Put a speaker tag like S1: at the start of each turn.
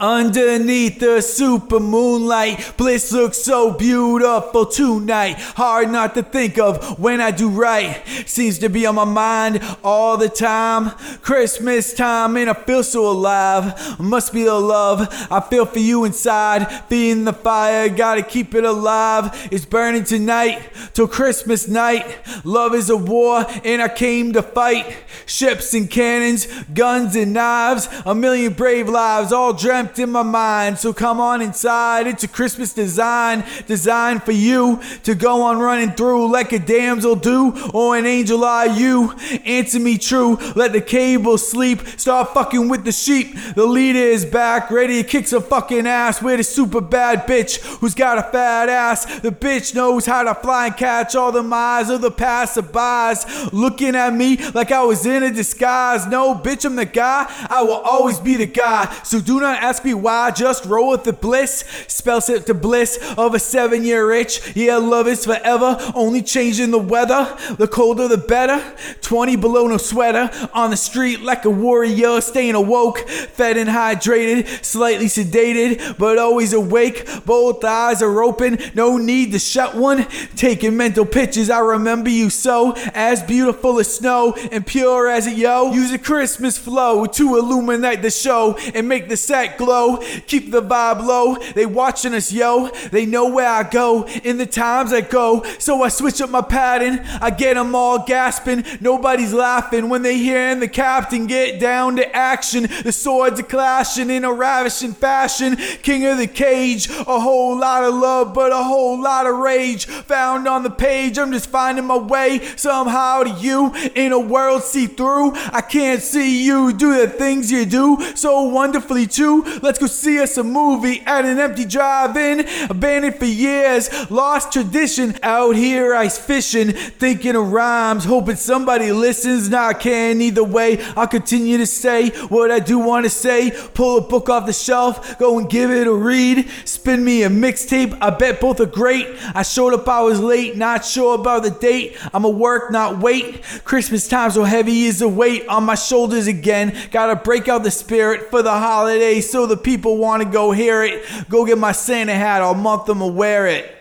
S1: Underneath the super moonlight, bliss looks so beautiful tonight. Hard not to think of when I do right. Seems to be on my mind all the time. Christmas time, and I feel so alive. Must be the love I feel for you inside. Feeding the fire, gotta keep it alive. It's burning tonight till Christmas night. Love is a war, and I came to fight. Ships and cannons, guns and knives, a million brave lives all dreamt in my mind. So come on inside. It's a Christmas design, designed for you to go on running through like a damsel do, or an angel are you. Answer me true. Let the cable sleep. Start fucking with the sheep. The leader is back, ready to kick some fucking ass. With a super bad bitch who's got a fat ass. The bitch knows how to fly and catch all the eyes of the passerbys. Looking at me like I was in a disguise. No, bitch, I'm the guy. I will always be the guy. So do not ask me why. Just roll with the bliss. Spells it the bliss of a seven year itch. Yeah, love is forever. Only changing the weather. The colder the better. 20 below, no sweater. On the street like a warrior. Staying awoke. Fed and hydrated. Slightly sedated, but always awake. Both eyes are open. No need to shut one. Taking mental pictures. I remember you so. As beautiful as snow and pure as a yo. Use a Christmas flow to illuminate the show and make the set glow. Keep the vibe low. They watching us, yo. They know where I go in the times I go. So I switch up my pattern. I get them all gasping. Nobody's laughing when they hearing the captain get down to action. The swords are clashing in a ravishing fashion. King of the cage. A whole lot of love, but a whole lot of rage. Found on the page. I'm just finding my way somehow to you in a world see through. I can't see you do the things you do so wonderfully too. Let's go see us a movie at an empty drive-in. Abandoned for years, lost tradition. Out here ice fishing, thinking of rhymes, hoping somebody listens. Now I can either way. I'll continue to say what I do want to say. Pull a book off the shelf, go and give it a read. Spin me a mixtape. I bet both are great. I showed up, I was late, not sure about the date. I'ma work, not wait. Christmas time so heavy is the weight on my shoulders again. Gotta break out the spirit for the holiday so the people want to go hear it. Go get my Santa hat, I'll month them to wear it.